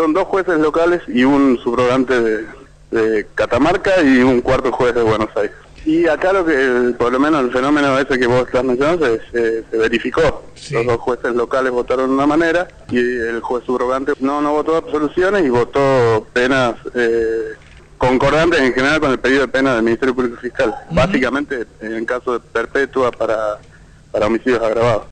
Son dos jueces locales y un subrogante de, de Catamarca y un cuarto juez de Buenos Aires. Y acá lo que, por lo menos el fenómeno ese que vos estás mencionando, se, se- se verificó. Sí. Los dos jueces locales votaron de una manera y el juez subrogante no, no votó absoluciones y votó penas eh, concordantes en general con el pedido de pena del Ministerio Público Fiscal. Básicamente en caso de perpetua para, para homicidios agravados.